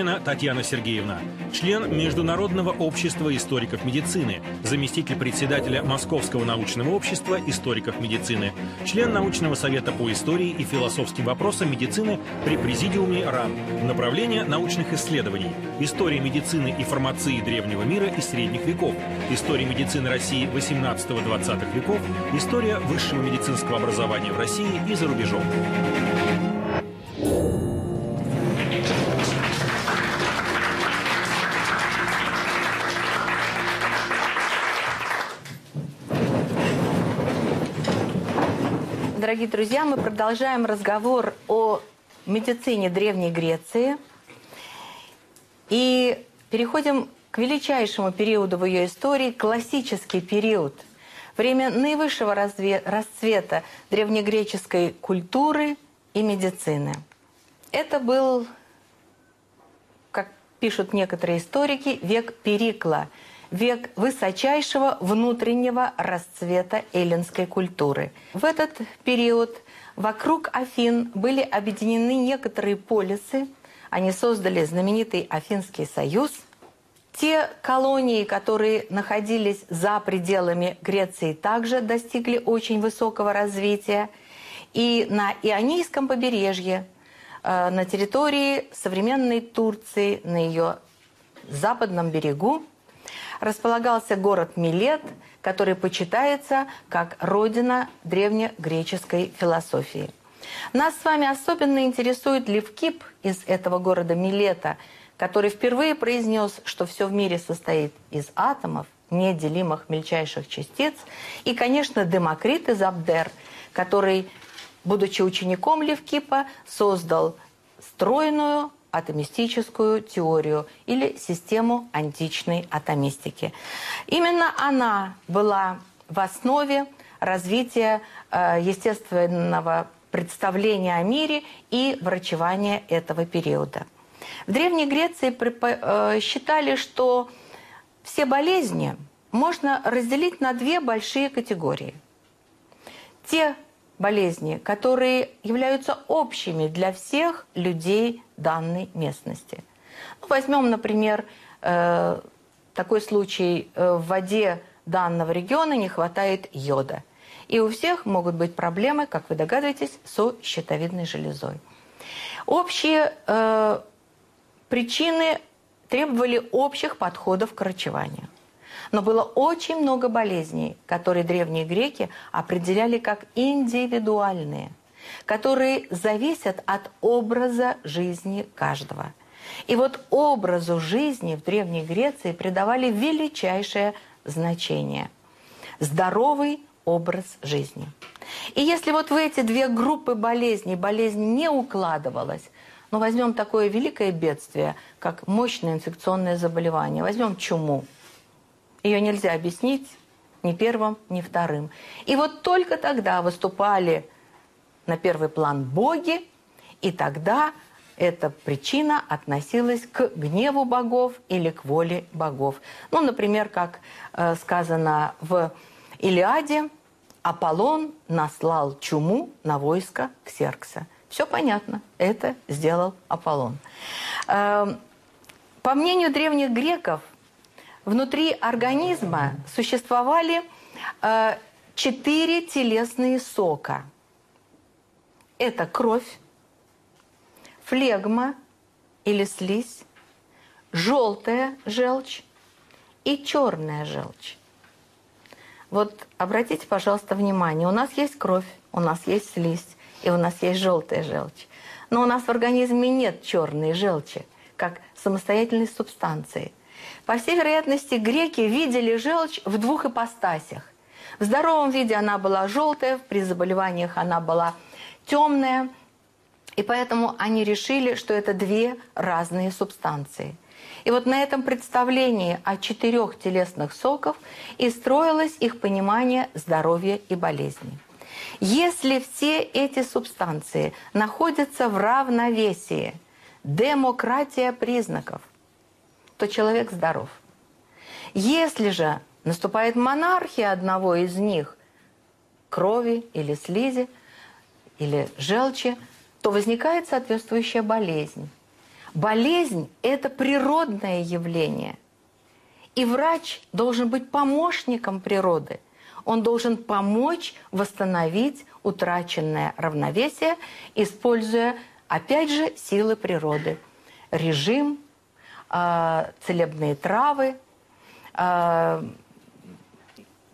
Сорокина Татьяна Сергеевна, член Международного общества историков медицины, заместитель председателя Московского научного общества историков медицины, член научного совета по истории и философским вопросам медицины при Президиуме РАН, направление научных исследований, история медицины и фармации древнего мира и средних веков, история медицины России 18-20 веков, история высшего медицинского образования в России и за рубежом. Дорогие друзья, мы продолжаем разговор о медицине Древней Греции. И переходим к величайшему периоду в ее истории, классический период. Время наивысшего расцвета древнегреческой культуры и медицины. Это был, как пишут некоторые историки, век Перикла – век высочайшего внутреннего расцвета эллинской культуры. В этот период вокруг Афин были объединены некоторые полисы, они создали знаменитый Афинский союз. Те колонии, которые находились за пределами Греции, также достигли очень высокого развития. И на Ионийском побережье, э, на территории современной Турции, на ее западном берегу, располагался город Милет, который почитается как родина древнегреческой философии. Нас с вами особенно интересует Левкип из этого города Милета, который впервые произнес, что все в мире состоит из атомов, неделимых мельчайших частиц, и, конечно, Демокрит из Абдер, который, будучи учеником Левкипа, создал стройную атомистическую теорию или систему античной атомистики. Именно она была в основе развития э, естественного представления о мире и врачевания этого периода. В Древней Греции э, считали, что все болезни можно разделить на две большие категории. Те болезни, которые являются общими для всех людей данной местности. Ну, возьмем, например, э, такой случай. Э, в воде данного региона не хватает йода. И у всех могут быть проблемы, как вы догадываетесь, со щитовидной железой. Общие э, причины требовали общих подходов к врачеванию. Но было очень много болезней, которые древние греки определяли как индивидуальные, которые зависят от образа жизни каждого. И вот образу жизни в Древней Греции придавали величайшее значение. Здоровый образ жизни. И если вот в эти две группы болезней болезнь не укладывалась, ну возьмем такое великое бедствие, как мощное инфекционное заболевание, возьмем чуму – ее нельзя объяснить ни первым, ни вторым. И вот только тогда выступали на первый план боги, и тогда эта причина относилась к гневу богов или к воле богов. Ну, например, как э, сказано в Илиаде, Аполлон наслал чуму на войско Ксеркса. Все понятно, это сделал Аполлон. Э, по мнению древних греков, внутри организма существовали э, четыре телесные сока. Это кровь, флегма или слизь, желтая желчь и черная желчь. Вот обратите, пожалуйста, внимание, у нас есть кровь, у нас есть слизь, и у нас есть желтая желчь. Но у нас в организме нет черной желчи, как самостоятельной субстанции – по всей вероятности, греки видели желчь в двух ипостасях. В здоровом виде она была желтая, при заболеваниях она была темная. И поэтому они решили, что это две разные субстанции. И вот на этом представлении о четырех телесных соков и строилось их понимание здоровья и болезни. Если все эти субстанции находятся в равновесии, демократия признаков, то человек здоров. Если же наступает монархия одного из них, крови или слизи, или желчи, то возникает соответствующая болезнь. Болезнь – это природное явление. И врач должен быть помощником природы. Он должен помочь восстановить утраченное равновесие, используя, опять же, силы природы. Режим, целебные травы, э,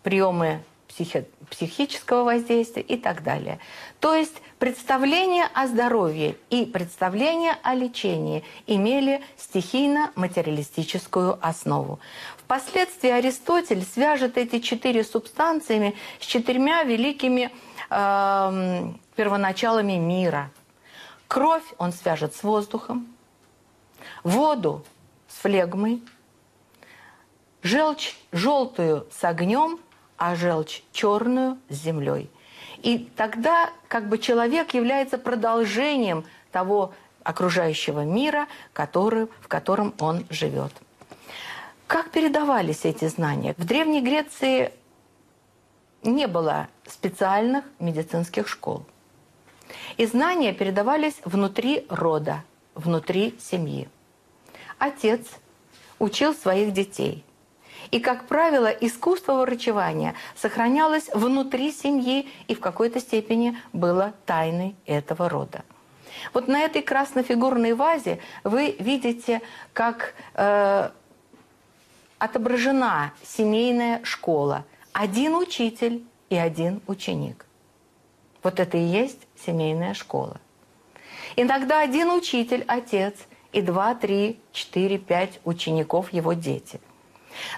приемы психи психического воздействия и так далее. То есть представление о здоровье и представление о лечении имели стихийно-материалистическую основу. Впоследствии Аристотель свяжет эти четыре субстанциями с четырьмя великими э, первоначалами мира. Кровь он свяжет с воздухом, воду с флегмой, желчь желтую с огнем – а желчь черную с землей. И тогда как бы человек является продолжением того окружающего мира, который, в котором он живет. Как передавались эти знания? В Древней Греции не было специальных медицинских школ. И знания передавались внутри рода, внутри семьи. Отец учил своих детей – и, как правило, искусство врачевания сохранялось внутри семьи и в какой-то степени было тайной этого рода. Вот на этой краснофигурной вазе вы видите, как э, отображена семейная школа. Один учитель и один ученик. Вот это и есть семейная школа. Иногда один учитель, отец, и два, три, четыре, пять учеников его дети –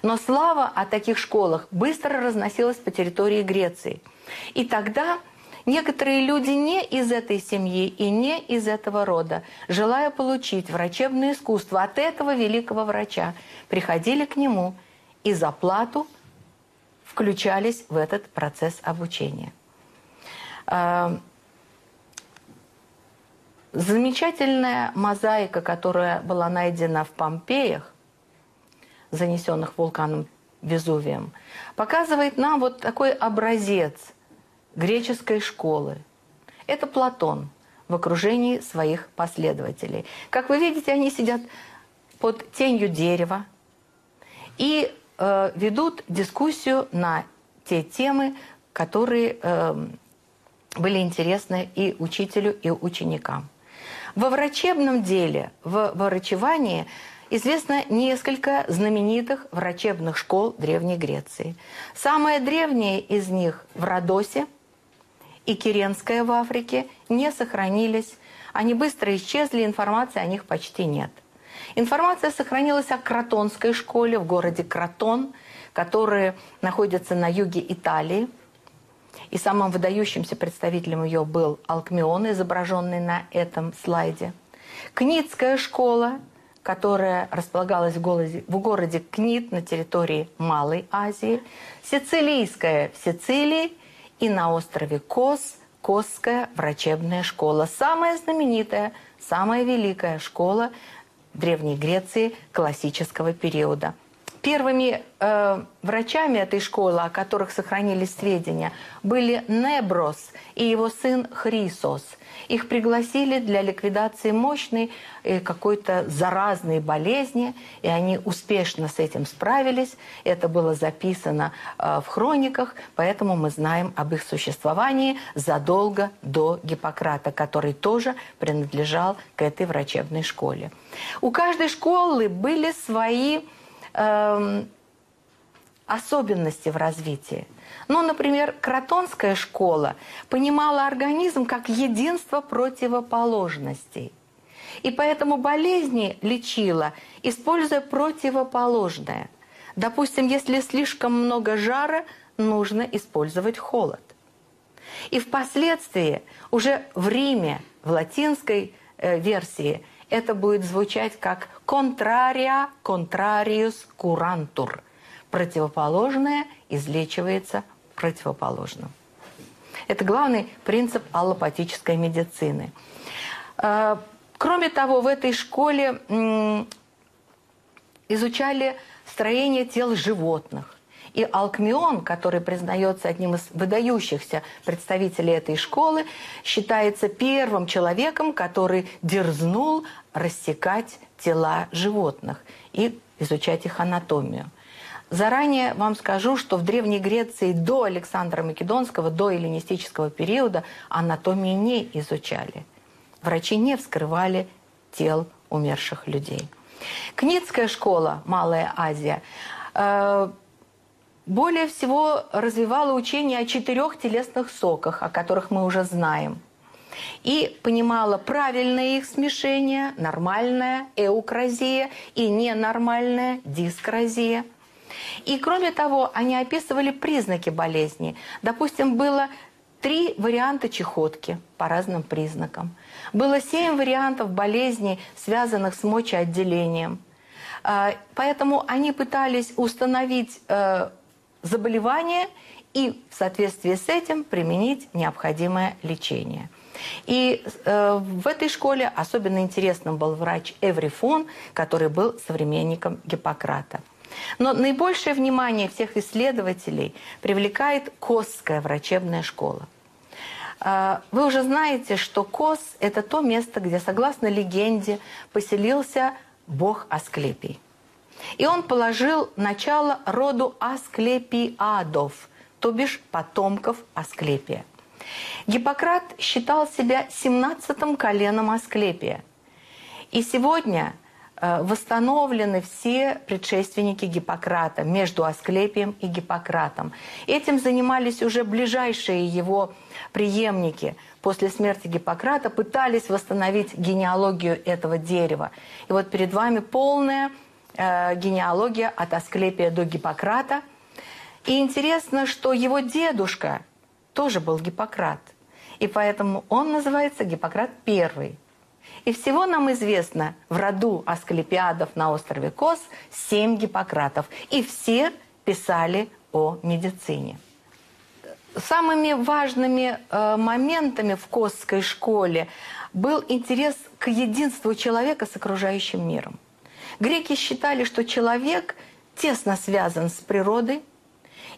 но слава о таких школах быстро разносилась по территории Греции. И тогда некоторые люди не из этой семьи и не из этого рода, желая получить врачебное искусство от этого великого врача, приходили к нему и за плату включались в этот процесс обучения. Замечательная мозаика, которая была найдена в Помпеях, занесенных вулканом Везувием, показывает нам вот такой образец греческой школы. Это Платон в окружении своих последователей. Как вы видите, они сидят под тенью дерева и э, ведут дискуссию на те темы, которые э, были интересны и учителю, и ученикам. Во врачебном деле, в врачевании – известно несколько знаменитых врачебных школ Древней Греции. Самая древняя из них в Родосе и Киренская в Африке не сохранились. Они быстро исчезли, информации о них почти нет. Информация сохранилась о Кротонской школе в городе Кротон, который находится на юге Италии. И самым выдающимся представителем ее был Алкмион, изображенный на этом слайде. Книтская школа – которая располагалась в городе, в городе Книт на территории Малой Азии, Сицилийская в Сицилии и на острове Кос Косская врачебная школа. Самая знаменитая, самая великая школа Древней Греции классического периода. Первыми э, врачами этой школы, о которых сохранились сведения, были Неброс и его сын Хрисос – их пригласили для ликвидации мощной э, какой-то заразной болезни, и они успешно с этим справились. Это было записано э, в хрониках, поэтому мы знаем об их существовании задолго до Гиппократа, который тоже принадлежал к этой врачебной школе. У каждой школы были свои э, особенности в развитии. Ну, например, кротонская школа понимала организм как единство противоположностей. И поэтому болезни лечила, используя противоположное. Допустим, если слишком много жара, нужно использовать холод. И впоследствии уже в Риме, в латинской э, версии, это будет звучать как «contraria contrarius curantur» противоположное излечивается противоположным. Это главный принцип аллопатической медицины. А, кроме того, в этой школе изучали строение тел животных, И Алкмион, который признается одним из выдающихся представителей этой школы, считается первым человеком, который дерзнул рассекать тела животных и изучать их анатомию. Заранее вам скажу, что в Древней Греции до Александра Македонского, до эллинистического периода анатомии не изучали. Врачи не вскрывали тел умерших людей. Кницкая школа, Малая Азия, э, более всего развивала учение о четырех телесных соках, о которых мы уже знаем. И понимала правильное их смешение, нормальная эукразия и ненормальная дискразия – и кроме того, они описывали признаки болезни. Допустим, было три варианта чехотки по разным признакам. Было семь вариантов болезней, связанных с мочеотделением. А, поэтому они пытались установить э, заболевание и в соответствии с этим применить необходимое лечение. И э, в этой школе особенно интересным был врач Эврифон, который был современником Гиппократа. Но наибольшее внимание всех исследователей привлекает Косская врачебная школа. А, вы уже знаете, что Кос – это то место, где, согласно легенде, поселился бог Асклепий. И он положил начало роду Асклепиадов, то бишь потомков Асклепия. Гиппократ считал себя семнадцатым коленом Асклепия. И сегодня – Э, восстановлены все предшественники Гиппократа между Асклепием и Гиппократом. Этим занимались уже ближайшие его преемники. После смерти Гиппократа пытались восстановить генеалогию этого дерева. И вот перед вами полная э, генеалогия от Асклепия до Гиппократа. И интересно, что его дедушка тоже был Гиппократ. И поэтому он называется Гиппократ Первый. И всего нам известно в роду Асклепиадов на острове Кос семь Гиппократов. И все писали о медицине. Самыми важными э, моментами в Косской школе был интерес к единству человека с окружающим миром. Греки считали, что человек тесно связан с природой,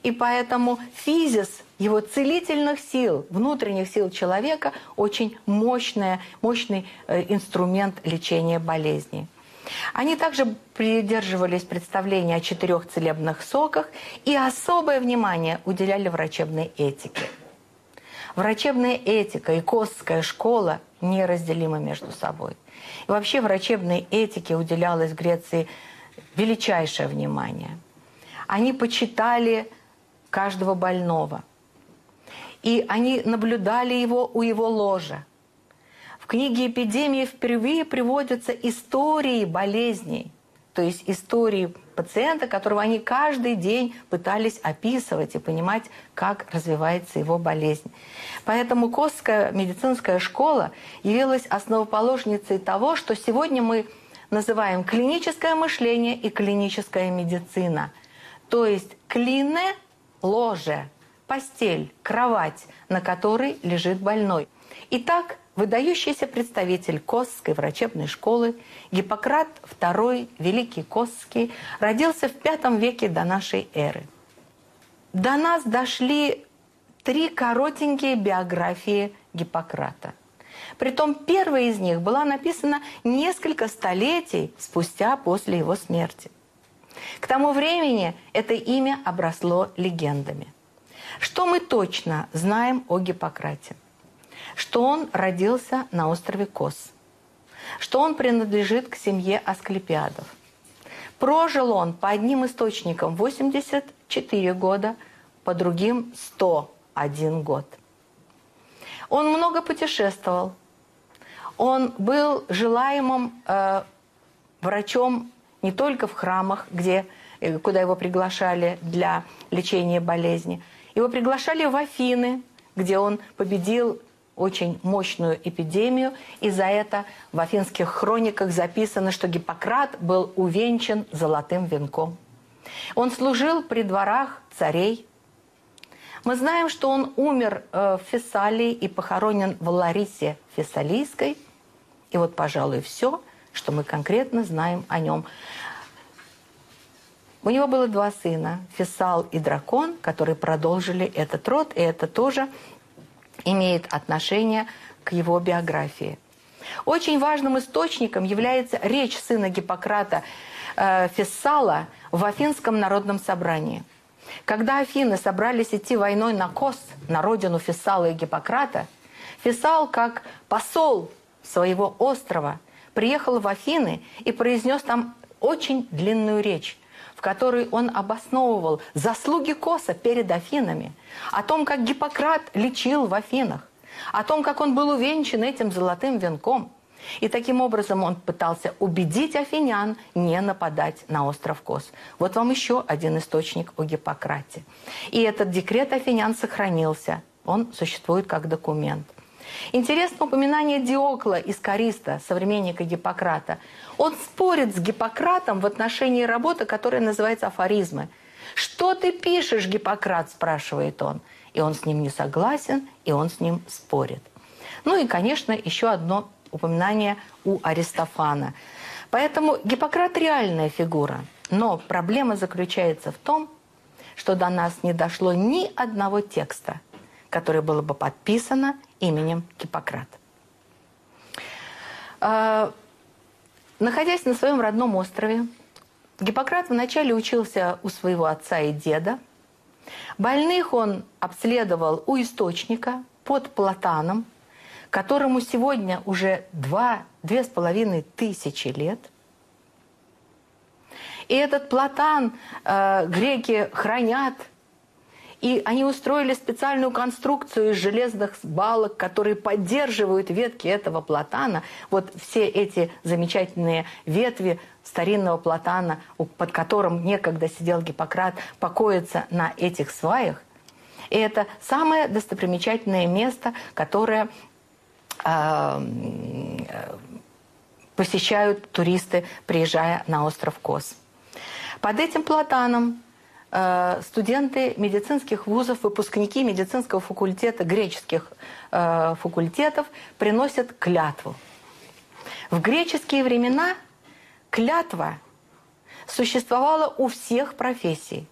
и поэтому физис его целительных сил, внутренних сил человека очень мощная, мощный э, инструмент лечения болезней. Они также придерживались представления о четырех целебных соках и особое внимание уделяли врачебной этике. Врачебная этика и Костская школа неразделимы между собой. И вообще врачебной этике уделялось в Греции величайшее внимание. Они почитали каждого больного. И они наблюдали его у его ложа. В книге «Эпидемии» впервые приводятся истории болезней, то есть истории пациента, которого они каждый день пытались описывать и понимать, как развивается его болезнь. Поэтому Костская медицинская школа явилась основоположницей того, что сегодня мы называем клиническое мышление и клиническая медицина. То есть клине ложе, постель, кровать, на которой лежит больной. Итак, выдающийся представитель Косской врачебной школы Гиппократ II, Великий Косский, родился в V веке до нашей эры. До нас дошли три коротенькие биографии Гиппократа. Притом первая из них была написана несколько столетий спустя после его смерти. К тому времени это имя обросло легендами. Что мы точно знаем о Гиппократе? Что он родился на острове Кос. Что он принадлежит к семье Асклепиадов. Прожил он по одним источникам 84 года, по другим 101 год. Он много путешествовал. Он был желаемым э, врачом не только в храмах, где, э, куда его приглашали для лечения болезни. Его приглашали в Афины, где он победил очень мощную эпидемию, и за это в афинских хрониках записано, что Гиппократ был увенчан золотым венком. Он служил при дворах царей. Мы знаем, что он умер э, в Фессалии и похоронен в Ларисе Фессалийской. И вот, пожалуй, все – что мы конкретно знаем о нем. У него было два сына, Фессал и Дракон, которые продолжили этот род, и это тоже имеет отношение к его биографии. Очень важным источником является речь сына Гиппократа э, Фессала в Афинском народном собрании. Когда Афины собрались идти войной на Кос, на родину Фессала и Гиппократа, Фессал, как посол своего острова, приехал в Афины и произнес там очень длинную речь, в которой он обосновывал заслуги Коса перед Афинами, о том, как Гиппократ лечил в Афинах, о том, как он был увенчан этим золотым венком. И таким образом он пытался убедить афинян не нападать на остров Кос. Вот вам еще один источник о Гиппократе. И этот декрет афинян сохранился. Он существует как документ. Интересно упоминание Диокла из Кариста, современника Гиппократа. Он спорит с Гиппократом в отношении работы, которая называется «Афоризмы». «Что ты пишешь, Гиппократ?» – спрашивает он. И он с ним не согласен, и он с ним спорит. Ну и, конечно, еще одно упоминание у Аристофана. Поэтому Гиппократ – реальная фигура. Но проблема заключается в том, что до нас не дошло ни одного текста, которое было бы подписано именем Гиппократа. А, находясь на своем родном острове, Гиппократ вначале учился у своего отца и деда. Больных он обследовал у источника под Платаном, которому сегодня уже два, две с половиной тысячи лет. И этот Платан э, греки хранят – и они устроили специальную конструкцию из железных балок, которые поддерживают ветки этого платана. Вот все эти замечательные ветви старинного платана, под которым некогда сидел Гиппократ, покоятся на этих сваях. И это самое достопримечательное место, которое э, посещают туристы, приезжая на остров Кос. Под этим платаном студенты медицинских вузов, выпускники медицинского факультета, греческих э, факультетов приносят клятву. В греческие времена клятва существовала у всех профессий.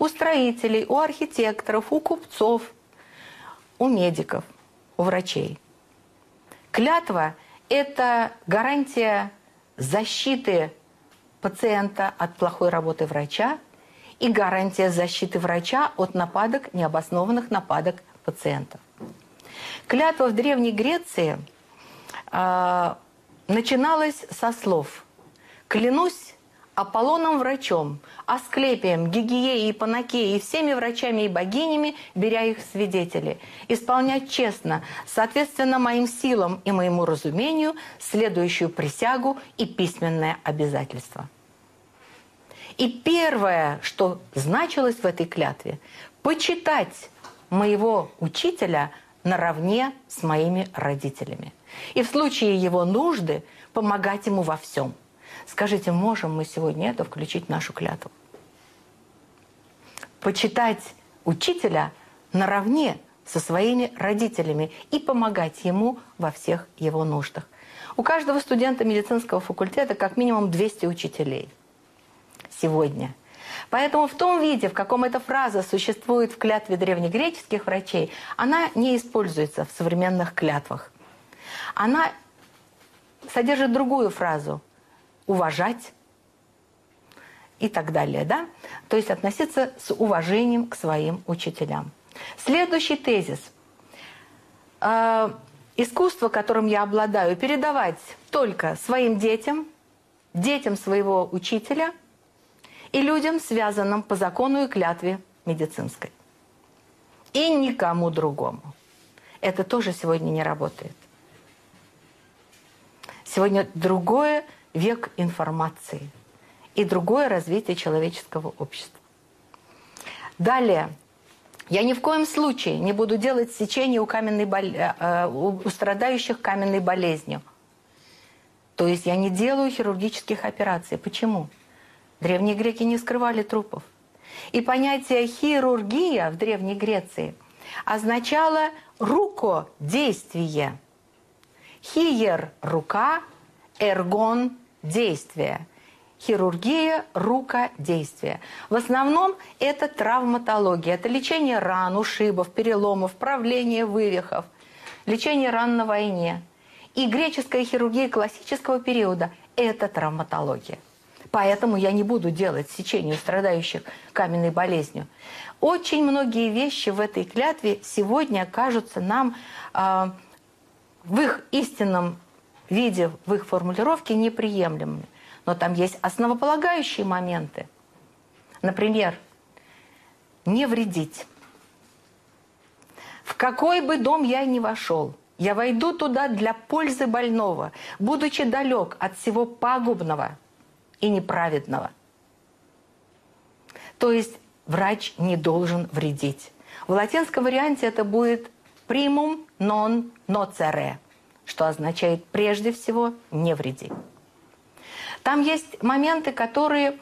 У строителей, у архитекторов, у купцов, у медиков, у врачей. Клятва – это гарантия защиты пациента от плохой работы врача – и гарантия защиты врача от нападок, необоснованных нападок пациентов. Клятва в Древней Греции э, начиналась со слов «Клянусь Аполлоном врачом, Асклепием, Гигиеей и Панакеей всеми врачами и богинями, беря их свидетели, исполнять честно, соответственно моим силам и моему разумению, следующую присягу и письменное обязательство». И первое, что значилось в этой клятве, почитать моего учителя наравне с моими родителями. И в случае его нужды помогать ему во всем. Скажите, можем мы сегодня это включить в нашу клятву? Почитать учителя наравне со своими родителями и помогать ему во всех его нуждах. У каждого студента медицинского факультета как минимум 200 учителей сегодня. Поэтому в том виде, в каком эта фраза существует в клятве древнегреческих врачей, она не используется в современных клятвах. Она содержит другую фразу «уважать» и так далее. Да? То есть относиться с уважением к своим учителям. Следующий тезис. Э, искусство, которым я обладаю, передавать только своим детям, детям своего учителя – и людям, связанным по закону и клятве медицинской. И никому другому. Это тоже сегодня не работает. Сегодня другое век информации и другое развитие человеческого общества. Далее. Я ни в коем случае не буду делать сечение у, каменной бол... Э, э, у страдающих каменной болезнью. То есть я не делаю хирургических операций. Почему? Древние греки не скрывали трупов. И понятие хирургия в Древней Греции означало рукодействие. Хиер – рука, эргон – действие. хирургия рукодействия. В основном это травматология, это лечение ран, ушибов, переломов, правление вывихов, лечение ран на войне. И греческая хирургия классического периода – это травматология. Поэтому я не буду делать сечение страдающих каменной болезнью. Очень многие вещи в этой клятве сегодня кажутся нам э, в их истинном виде, в их формулировке неприемлемыми. Но там есть основополагающие моменты. Например, не вредить. В какой бы дом я ни вошел, я войду туда для пользы больного, будучи далек от всего пагубного и неправедного. То есть врач не должен вредить. В латинском варианте это будет primum non nocere, что означает прежде всего не вреди. Там есть моменты, которые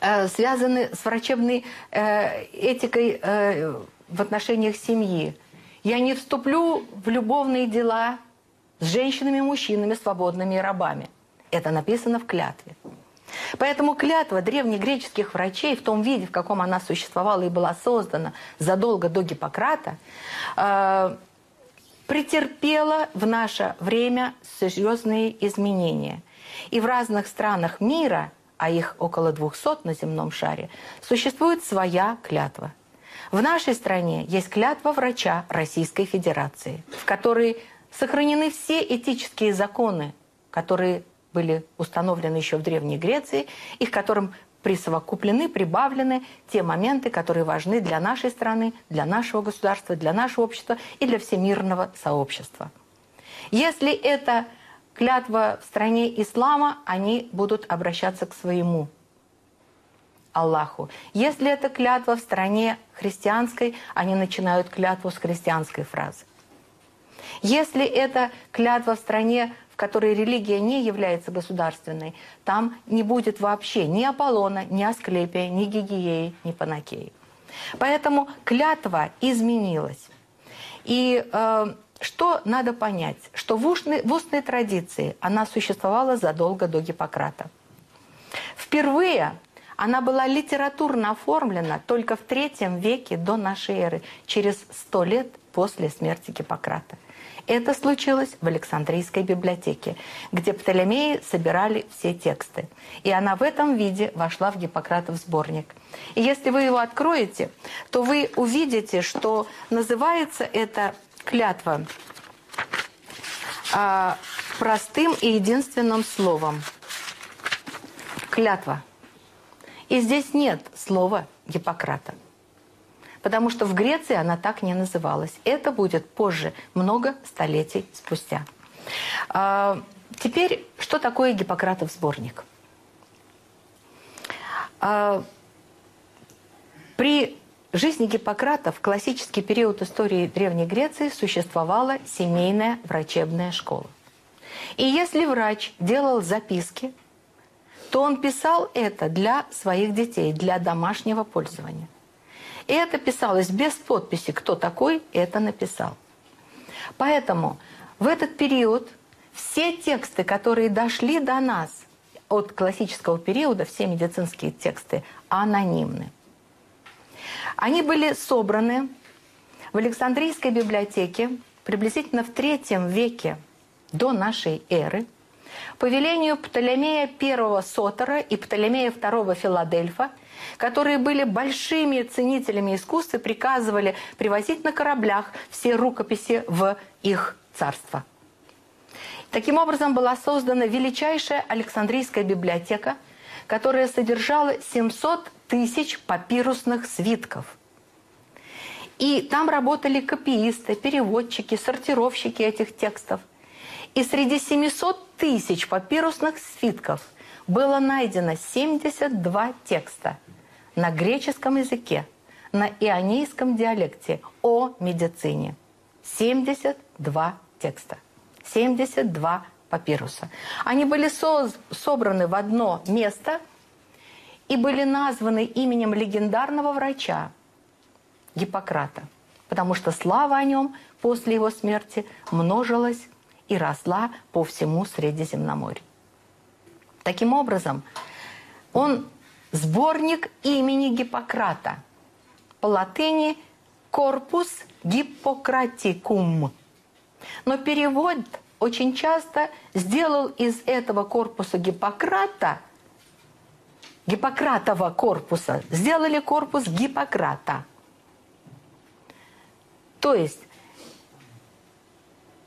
э, связаны с врачебной э, этикой э, в отношениях семьи. Я не вступлю в любовные дела с женщинами, мужчинами, свободными и рабами. Это написано в клятве. Поэтому клятва древнегреческих врачей в том виде, в каком она существовала и была создана задолго до Гиппократа, э, претерпела в наше время серьезные изменения. И в разных странах мира, а их около 200 на земном шаре, существует своя клятва. В нашей стране есть клятва врача Российской Федерации, в которой сохранены все этические законы, которые были установлены еще в Древней Греции, и к которым присовокуплены, прибавлены те моменты, которые важны для нашей страны, для нашего государства, для нашего общества и для всемирного сообщества. Если это клятва в стране ислама, они будут обращаться к своему Аллаху. Если это клятва в стране христианской, они начинают клятву с христианской фразы. Если это клятва в стране, которой религия не является государственной, там не будет вообще ни Аполлона, ни Асклепия, ни Гигиеи, ни Панакеи. Поэтому клятва изменилась. И э, что надо понять? Что в устной, в устной традиции она существовала задолго до Гиппократа. Впервые она была литературно оформлена только в третьем веке до нашей эры, через сто лет после смерти Гиппократа. Это случилось в Александрийской библиотеке, где Птолемеи собирали все тексты. И она в этом виде вошла в Гиппократов сборник. И если вы его откроете, то вы увидите, что называется это клятва а, простым и единственным словом. Клятва. И здесь нет слова Гиппократа. Потому что в Греции она так не называлась. Это будет позже, много столетий спустя. А, теперь, что такое Гиппократов сборник? А, при жизни Гиппократа в классический период истории Древней Греции существовала семейная врачебная школа. И если врач делал записки, то он писал это для своих детей, для домашнего пользования. Это писалось без подписи, кто такой это написал. Поэтому в этот период все тексты, которые дошли до нас от классического периода, все медицинские тексты анонимны. Они были собраны в Александрийской библиотеке приблизительно в третьем веке до нашей эры по велению Птолемея I Сотора и Птолемея II Филадельфа, которые были большими ценителями искусства приказывали привозить на кораблях все рукописи в их царство. Таким образом была создана величайшая Александрийская библиотека, которая содержала 700 тысяч папирусных свитков. И там работали копиисты, переводчики, сортировщики этих текстов. И среди 700 тысяч папирусных свитков было найдено 72 текста на греческом языке, на ионийском диалекте о медицине. 72 текста. 72 папируса. Они были со собраны в одно место – и были названы именем легендарного врача Гиппократа, потому что слава о нем после его смерти множилась и росла по всему Средиземноморью. Таким образом, он сборник имени Гиппократа. По латыни «корпус гиппократикум». Но перевод очень часто сделал из этого корпуса Гиппократа, Гиппократова корпуса, сделали корпус Гиппократа. То есть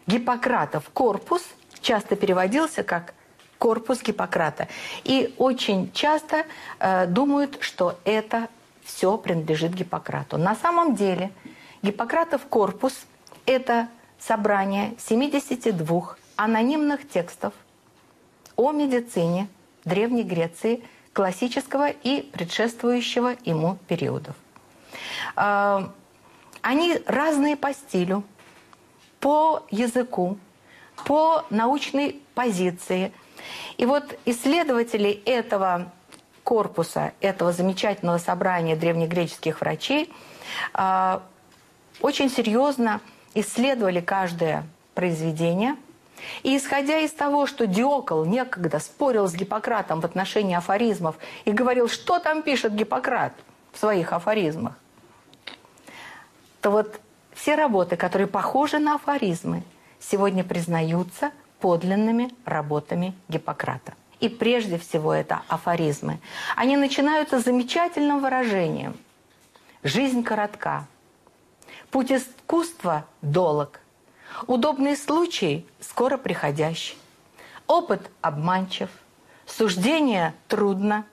Гиппократов корпус часто переводился как корпус Гиппократа. И очень часто э, думают, что это все принадлежит Гиппократу. На самом деле Гиппократов корпус – это собрание 72 анонимных текстов о медицине Древней Греции классического и предшествующего ему периодов. Э, они разные по стилю, по языку, по научной позиции – и вот исследователи этого корпуса, этого замечательного собрания древнегреческих врачей а, очень серьезно исследовали каждое произведение. И исходя из того, что Диокол некогда спорил с Гиппократом в отношении афоризмов и говорил, что там пишет Гиппократ в своих афоризмах, то вот все работы, которые похожи на афоризмы, сегодня признаются подлинными работами Гиппократа. И прежде всего это афоризмы. Они начинаются с замечательным выражением. Жизнь коротка. Путь искусства долог. Удобный случай скоро приходящий. Опыт обманчив. Суждение трудно.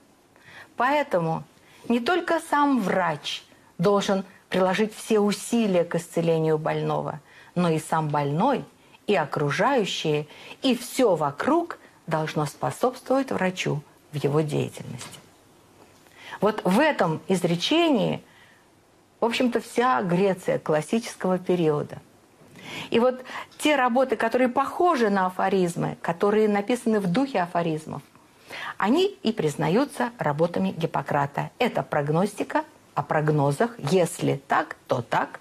Поэтому не только сам врач должен приложить все усилия к исцелению больного, но и сам больной – и окружающие, и все вокруг должно способствовать врачу в его деятельности. Вот в этом изречении, в общем-то, вся Греция классического периода. И вот те работы, которые похожи на афоризмы, которые написаны в духе афоризмов, они и признаются работами Гиппократа. Это прогностика о прогнозах, если так, то так.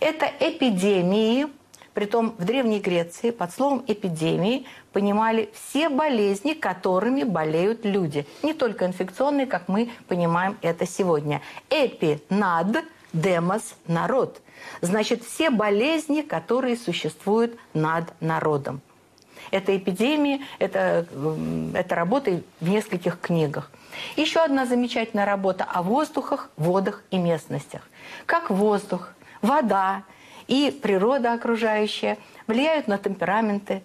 Это эпидемии, Притом в Древней Греции под словом «эпидемии» понимали все болезни, которыми болеют люди. Не только инфекционные, как мы понимаем это сегодня. Эпи – над, демос – народ. Значит, все болезни, которые существуют над народом. Это эпидемии, это, это работа в нескольких книгах. Еще одна замечательная работа о воздухах, водах и местностях. Как воздух, вода, и природа окружающая влияют на темпераменты,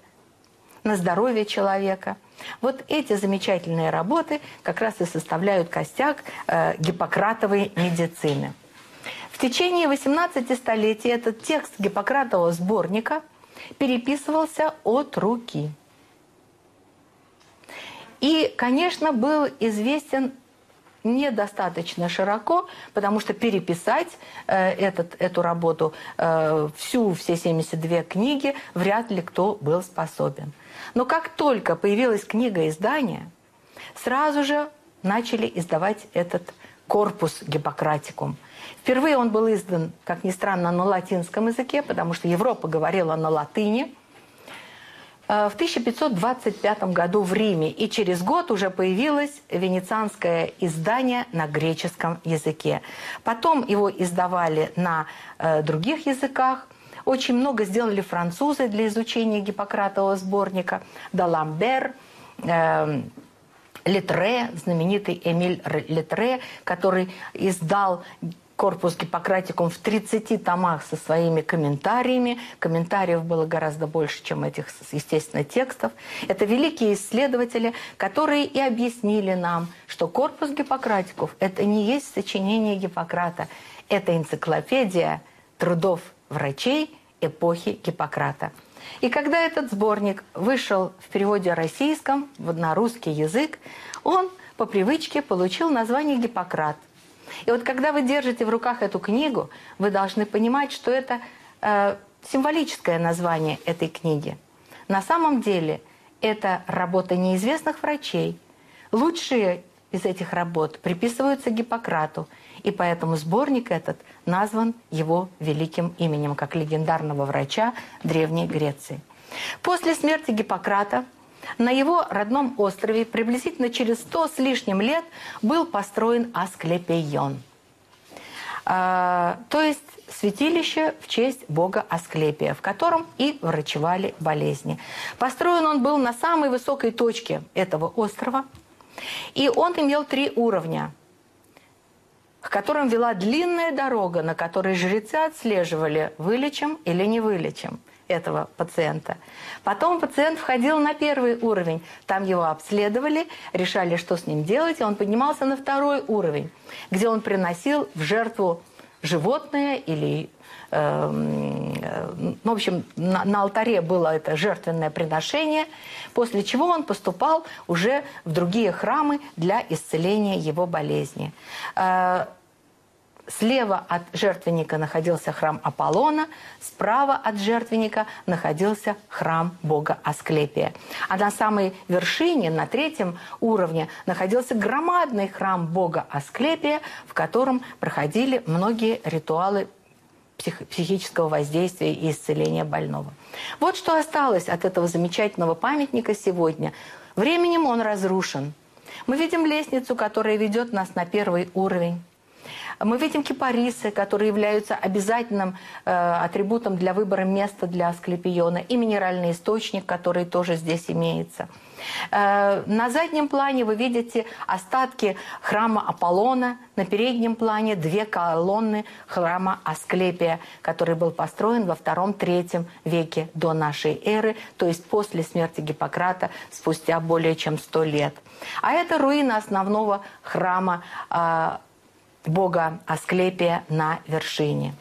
на здоровье человека. Вот эти замечательные работы как раз и составляют костяк э, гиппократовой медицины. В течение 18 столетий этот текст Гиппократового сборника переписывался от руки. И, конечно, был известен недостаточно широко, потому что переписать э, этот, эту работу, э, всю, все 72 книги, вряд ли кто был способен. Но как только появилась книга издания, сразу же начали издавать этот корпус Гиппократикум. Впервые он был издан, как ни странно, на латинском языке, потому что Европа говорила на латыни – в 1525 году в Риме, и через год уже появилось венецианское издание на греческом языке. Потом его издавали на э, других языках. Очень много сделали французы для изучения Гиппократового сборника. Даламбер, э, Литре, знаменитый Эмиль Литре, который издал корпус Гиппократикум в 30 томах со своими комментариями. Комментариев было гораздо больше, чем этих, естественно, текстов. Это великие исследователи, которые и объяснили нам, что корпус Гиппократиков – это не есть сочинение Гиппократа, это энциклопедия трудов врачей эпохи Гиппократа. И когда этот сборник вышел в переводе российском на русский язык, он по привычке получил название «Гиппократ». И вот когда вы держите в руках эту книгу, вы должны понимать, что это э, символическое название этой книги. На самом деле это работа неизвестных врачей. Лучшие из этих работ приписываются Гиппократу, и поэтому сборник этот назван его великим именем, как легендарного врача Древней Греции. После смерти Гиппократа на его родном острове приблизительно через сто с лишним лет был построен Асклепион. А, то есть святилище в честь бога Асклепия, в котором и врачевали болезни. Построен он был на самой высокой точке этого острова, и он имел три уровня, к которым вела длинная дорога, на которой жрецы отслеживали, вылечим или не вылечим этого пациента. Потом пациент входил на первый уровень. Там его обследовали, решали, что с ним делать, и он поднимался на второй уровень, где он приносил в жертву животное или эм, э, ну, в общем, на, на алтаре было это жертвенное приношение, после чего он поступал уже в другие храмы для исцеления его болезни. Слева от жертвенника находился храм Аполлона, справа от жертвенника находился храм бога Асклепия. А на самой вершине, на третьем уровне, находился громадный храм бога Асклепия, в котором проходили многие ритуалы псих психического воздействия и исцеления больного. Вот что осталось от этого замечательного памятника сегодня. Временем он разрушен. Мы видим лестницу, которая ведет нас на первый уровень. Мы видим кипарисы, которые являются обязательным э, атрибутом для выбора места для асклепиона, и минеральный источник, который тоже здесь имеется. Э, на заднем плане вы видите остатки храма Аполлона, на переднем плане две колонны храма Асклепия, который был построен во втором-третьем веке до нашей эры, то есть после смерти Гиппократа, спустя более чем сто лет. А это руины основного храма э, бога Асклепия на вершине.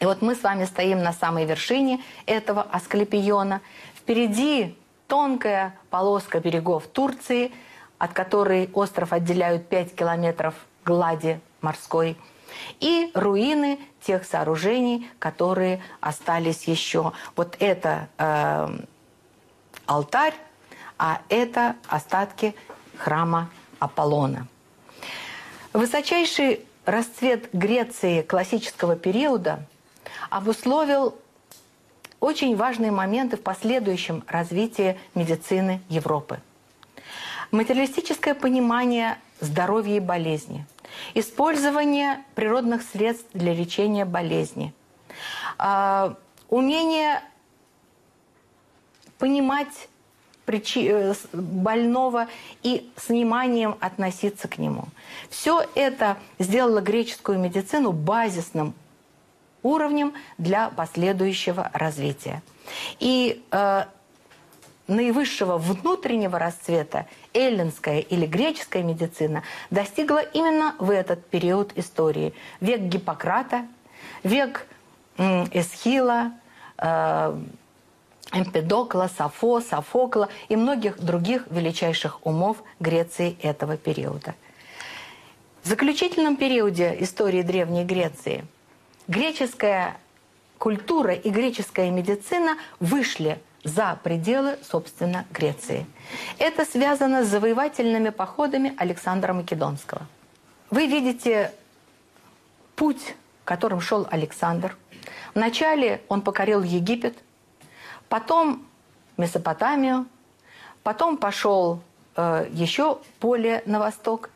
И вот мы с вами стоим на самой вершине этого Асклепиона. Впереди тонкая полоска берегов Турции, от которой остров отделяют 5 километров глади морской, и руины тех сооружений, которые остались еще. Вот это э, алтарь, а это остатки храма Аполлона. Высочайший расцвет Греции классического периода обусловил очень важные моменты в последующем развитии медицины Европы. Материалистическое понимание здоровья и болезни, использование природных средств для лечения болезни, а, умение понимать Э, больного и с вниманием относиться к нему. Все это сделало греческую медицину базисным уровнем для последующего развития. И э, наивысшего внутреннего расцвета эллинская или греческая медицина достигла именно в этот период истории. Век Гиппократа, век Эсхила, э, Эмпедокла, Сафо, Софокла и многих других величайших умов Греции этого периода. В заключительном периоде истории Древней Греции греческая культура и греческая медицина вышли за пределы, собственно, Греции. Это связано с завоевательными походами Александра Македонского. Вы видите путь, которым шел Александр. Вначале он покорил Египет, потом Месопотамию, потом пошел э, еще более на восток.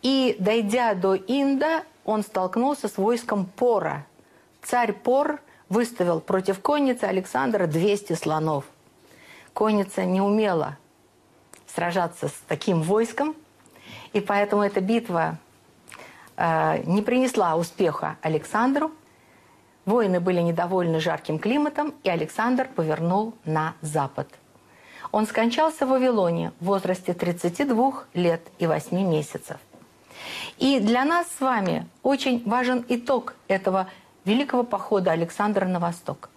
И, дойдя до Инда, он столкнулся с войском Пора. Царь Пор выставил против конницы Александра 200 слонов. Конница не умела сражаться с таким войском, и поэтому эта битва э, не принесла успеха Александру – Воины были недовольны жарким климатом, и Александр повернул на запад. Он скончался в Вавилоне в возрасте 32 лет и 8 месяцев. И для нас с вами очень важен итог этого великого похода Александра на восток.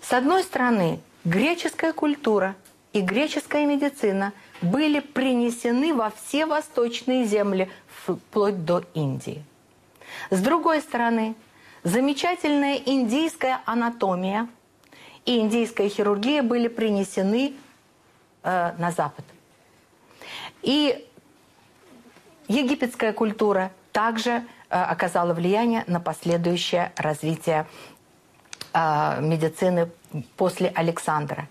С одной стороны, греческая культура и греческая медицина были принесены во все восточные земли, вплоть до Индии. С другой стороны, Замечательная индийская анатомия и индийская хирургия были принесены э, на Запад. И египетская культура также э, оказала влияние на последующее развитие э, медицины после Александра.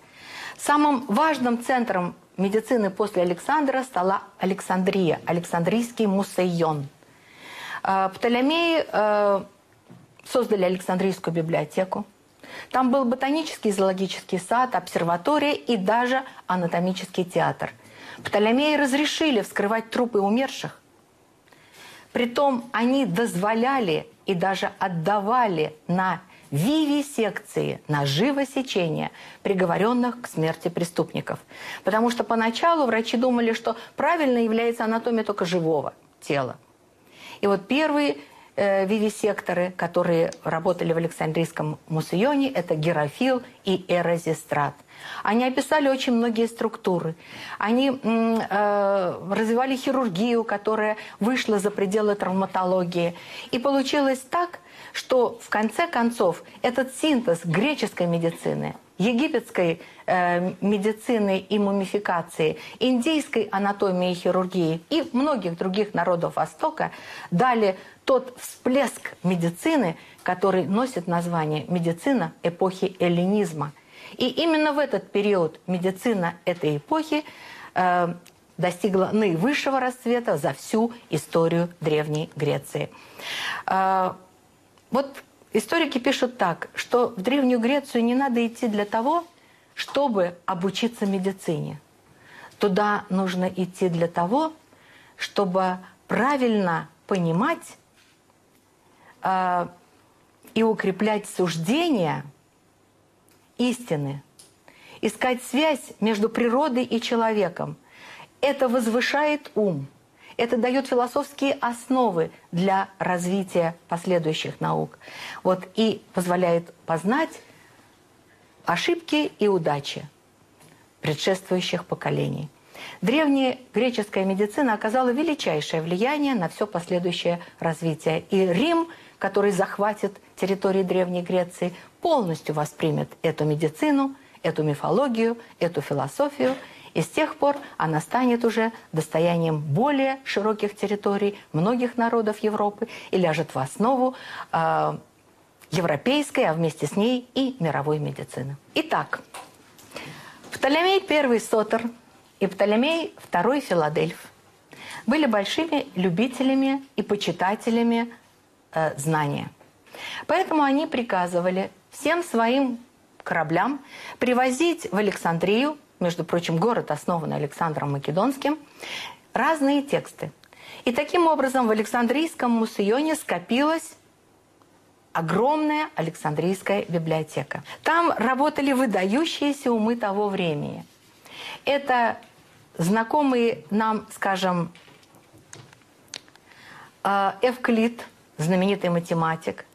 Самым важным центром медицины после Александра стала Александрия, Александрийский Мусейон. Э, Птолемеи э, создали Александрийскую библиотеку. Там был ботанический зоологический сад, обсерватория и даже анатомический театр. Птолемеи разрешили вскрывать трупы умерших. Притом они дозволяли и даже отдавали на вивисекции, на живосечение приговоренных к смерти преступников. Потому что поначалу врачи думали, что правильно является анатомия только живого тела. И вот первые э, вивисекторы, которые работали в Александрийском мусионе, это Герофил и Эрозистрат. Они описали очень многие структуры. Они э, развивали хирургию, которая вышла за пределы травматологии. И получилось так, что в конце концов этот синтез греческой медицины, египетской э, медицины и мумификации, индийской анатомии и хирургии и многих других народов Востока дали тот всплеск медицины, который носит название «медицина эпохи эллинизма». И именно в этот период медицина этой эпохи э, достигла наивысшего расцвета за всю историю Древней Греции. Э, вот историки пишут так, что в Древнюю Грецию не надо идти для того, чтобы обучиться медицине. Туда нужно идти для того, чтобы правильно понимать э, и укреплять суждения истины, искать связь между природой и человеком. Это возвышает ум – это дает философские основы для развития последующих наук. Вот, и позволяет познать ошибки и удачи предшествующих поколений. Древняя греческая медицина оказала величайшее влияние на все последующее развитие. И Рим, который захватит территории Древней Греции, полностью воспримет эту медицину, эту мифологию, эту философию – и с тех пор она станет уже достоянием более широких территорий многих народов Европы и ляжет в основу э, европейской, а вместе с ней и мировой медицины. Итак, Птолемей I Сотер и Птолемей II Филадельф были большими любителями и почитателями э, знания. Поэтому они приказывали всем своим кораблям привозить в Александрию между прочим, город, основанный Александром Македонским, разные тексты. И таким образом в Александрийском мусионе скопилась огромная Александрийская библиотека. Там работали выдающиеся умы того времени. Это знакомый нам, скажем, э, Эвклид, знаменитый математик,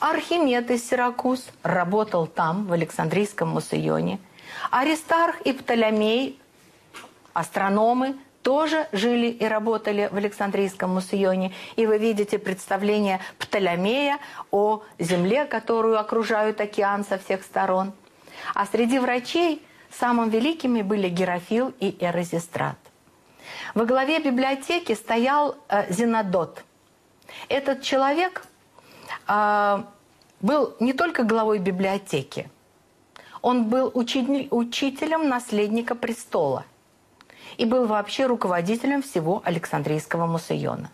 Архимед из Сиракуз работал там, в Александрийском мусионе – Аристарх и Птолемей, астрономы, тоже жили и работали в Александрийском мусионе. И вы видите представление Птолемея о Земле, которую окружают океан со всех сторон. А среди врачей самым великими были Герофил и Эрозистрат. Во главе библиотеки стоял э, Зенодот. Этот человек э, был не только главой библиотеки, он был учителем наследника престола и был вообще руководителем всего Александрийского мусейона.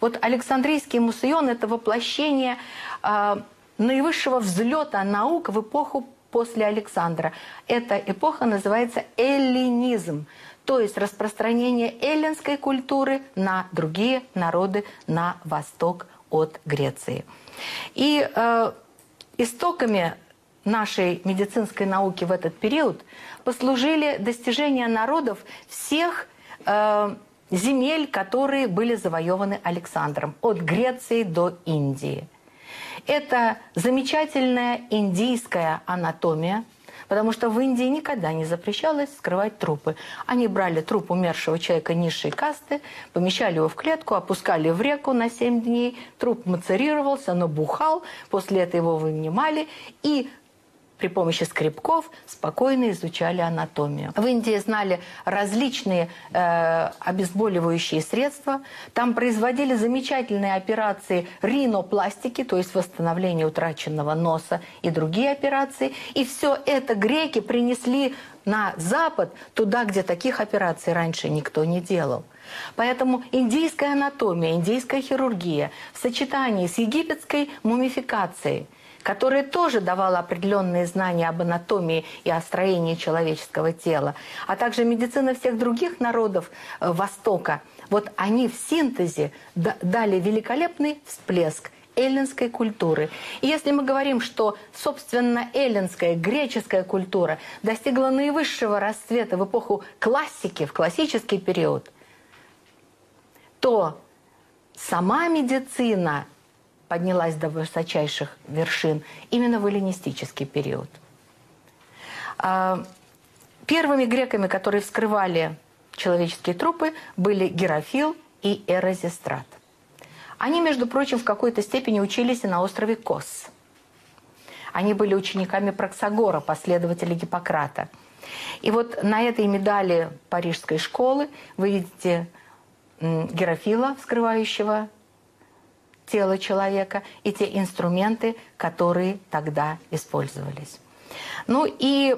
Вот Александрийский мусейон – это воплощение э, наивысшего взлета наук в эпоху после Александра. Эта эпоха называется эллинизм, то есть распространение эллинской культуры на другие народы на восток от Греции. И э, истоками нашей медицинской науки в этот период послужили достижения народов всех э, земель, которые были завоеваны Александром, от Греции до Индии. Это замечательная индийская анатомия, потому что в Индии никогда не запрещалось скрывать трупы. Они брали труп умершего человека низшей касты, помещали его в клетку, опускали в реку на 7 дней, труп мацерировался, набухал, после этого его вынимали и при помощи скребков спокойно изучали анатомию. В Индии знали различные э, обезболивающие средства. Там производили замечательные операции ринопластики, то есть восстановление утраченного носа и другие операции. И все это греки принесли на Запад, туда, где таких операций раньше никто не делал. Поэтому индийская анатомия, индийская хирургия в сочетании с египетской мумификацией – которая тоже давала определенные знания об анатомии и о строении человеческого тела, а также медицина всех других народов э, Востока, вот они в синтезе дали великолепный всплеск эллинской культуры. И если мы говорим, что, собственно, эллинская, греческая культура достигла наивысшего расцвета в эпоху классики, в классический период, то сама медицина поднялась до высочайших вершин именно в эллинистический период. А, первыми греками, которые вскрывали человеческие трупы, были Герофил и Эразистрат. Они, между прочим, в какой-то степени учились и на острове Кос. Они были учениками Проксагора, последователя Гиппократа. И вот на этой медали Парижской школы вы видите Герофила, вскрывающего тело человека и те инструменты, которые тогда использовались. Ну и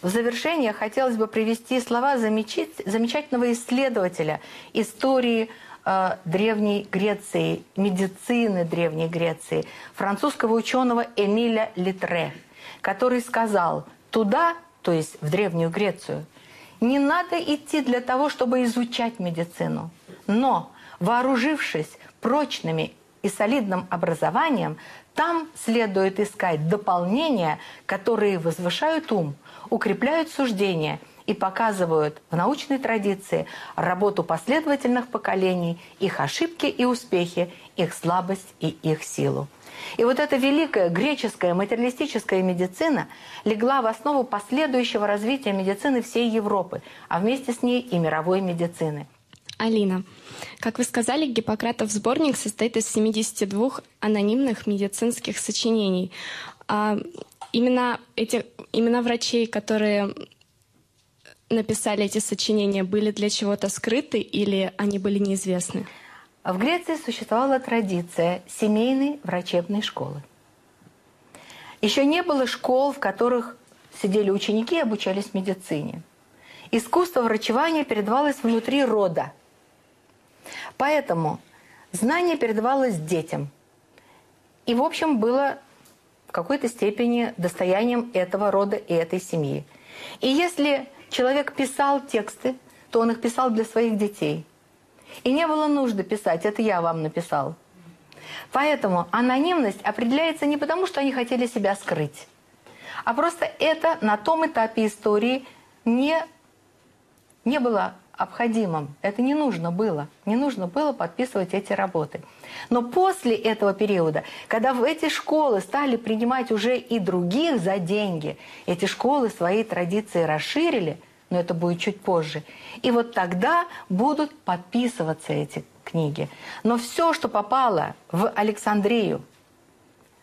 в завершение хотелось бы привести слова замечательного исследователя истории э, Древней Греции, медицины Древней Греции, французского ученого Эмиля Литре, который сказал, туда, то есть в Древнюю Грецию, не надо идти для того, чтобы изучать медицину, но Вооружившись прочными и солидным образованием, там следует искать дополнения, которые возвышают ум, укрепляют суждения и показывают в научной традиции работу последовательных поколений, их ошибки и успехи, их слабость и их силу. И вот эта великая греческая материалистическая медицина легла в основу последующего развития медицины всей Европы, а вместе с ней и мировой медицины – Алина, как вы сказали, Гиппократов сборник состоит из 72 анонимных медицинских сочинений. А именно, эти, имена врачей, которые написали эти сочинения, были для чего-то скрыты или они были неизвестны? В Греции существовала традиция семейной врачебной школы. Еще не было школ, в которых сидели ученики и обучались медицине. Искусство врачевания передавалось внутри рода – Поэтому знание передавалось детям. И, в общем, было в какой-то степени достоянием этого рода и этой семьи. И если человек писал тексты, то он их писал для своих детей. И не было нужды писать, это я вам написал. Поэтому анонимность определяется не потому, что они хотели себя скрыть, а просто это на том этапе истории не, не было обходимым. Это не нужно было. Не нужно было подписывать эти работы. Но после этого периода, когда в эти школы стали принимать уже и других за деньги, эти школы свои традиции расширили, но это будет чуть позже. И вот тогда будут подписываться эти книги. Но все, что попало в Александрию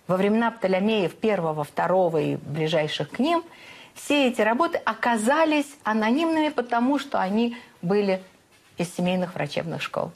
во времена Птолемеев первого, второго и ближайших к ним – все эти работы оказались анонимными, потому что они были из семейных врачебных школ.